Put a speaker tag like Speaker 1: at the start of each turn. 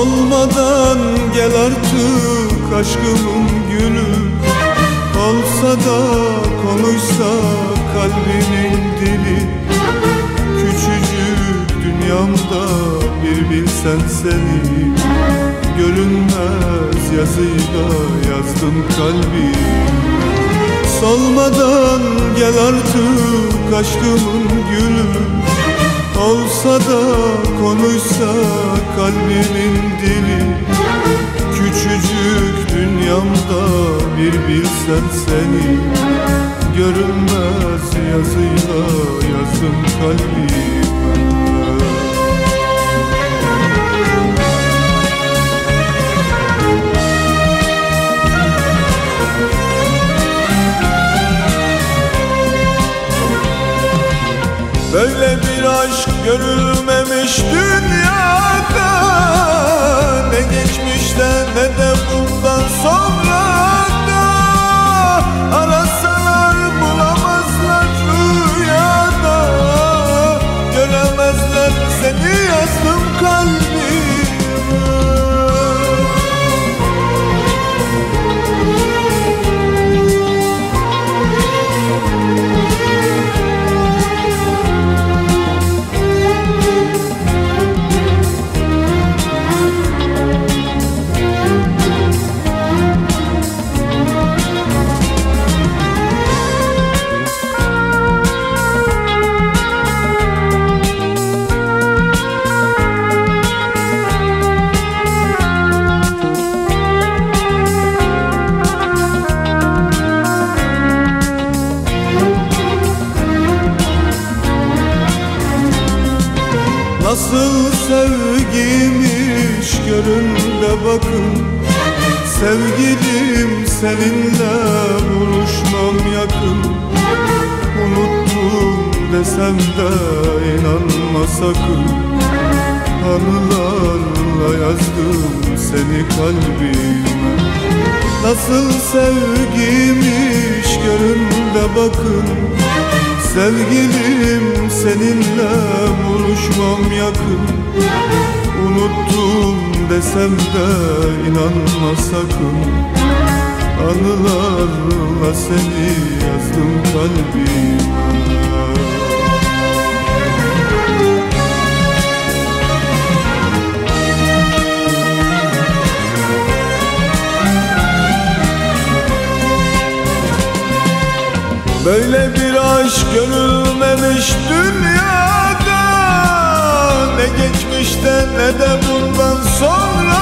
Speaker 1: Olmadan gel artık aşkımın gülü. Olsa da konuşsa kalbinin dili. Küçücük dünyamda bir bilsen seni. Görünmez yazıyla yazdım kalbi. Solmadan gel artık aşkımın gülü. Olsa da konuşsa kalbimin dili. Küçücük dünyamda bir bilsen seni. Görünmez yazıyla yazdım kalbime Böyle bir aşk görülmemiş dünyada Nasıl sevgiymiş görün bakın. Sevgilim seninle buluşmam yakın. Unuttum desem de inanma sakın. Anılarla yazdım seni kalbime. Nasıl sevgiymiş görün bakın Sevgilim seninle buluşmam yakın. Unuttum desem de inanma sakın. Anılarla seni yazdım kalbime Böyle bir aşk görülmemiş dünyada. Ne geçmişte ne de bundan sonra